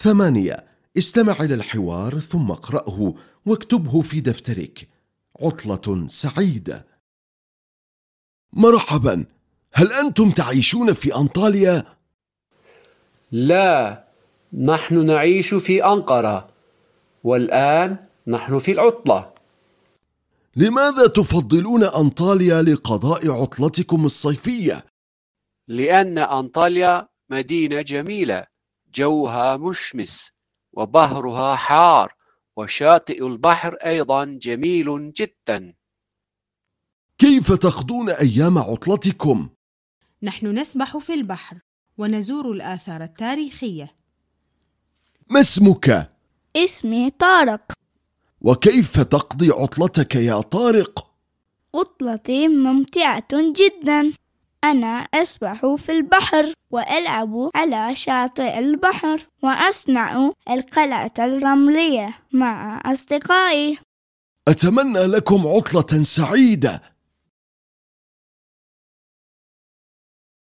ثمانية. استمع إلى الحوار ثم اقرأه واكتبه في دفترك. عطلة سعيدة. مرحبا. هل أنتم تعيشون في أنطاليا؟ لا. نحن نعيش في أنقرة. والآن نحن في العطلة. لماذا تفضلون أنطاليا لقضاء عطلتكم الصيفية؟ لأن أنطاليا مدينة جميلة. جوها مشمس وبحرها حار وشاطئ البحر أيضا جميل جدا كيف تقضون أيام عطلتكم؟ نحن نسبح في البحر ونزور الآثار التاريخية ما اسمك؟ اسمي طارق وكيف تقضي عطلتك يا طارق؟ عطلتي ممتعة جدا أنا أسبح في البحر وألعب على شاطئ البحر وأصنع القلعة الرملية مع أصدقائي. أتمنى لكم عطلة سعيدة.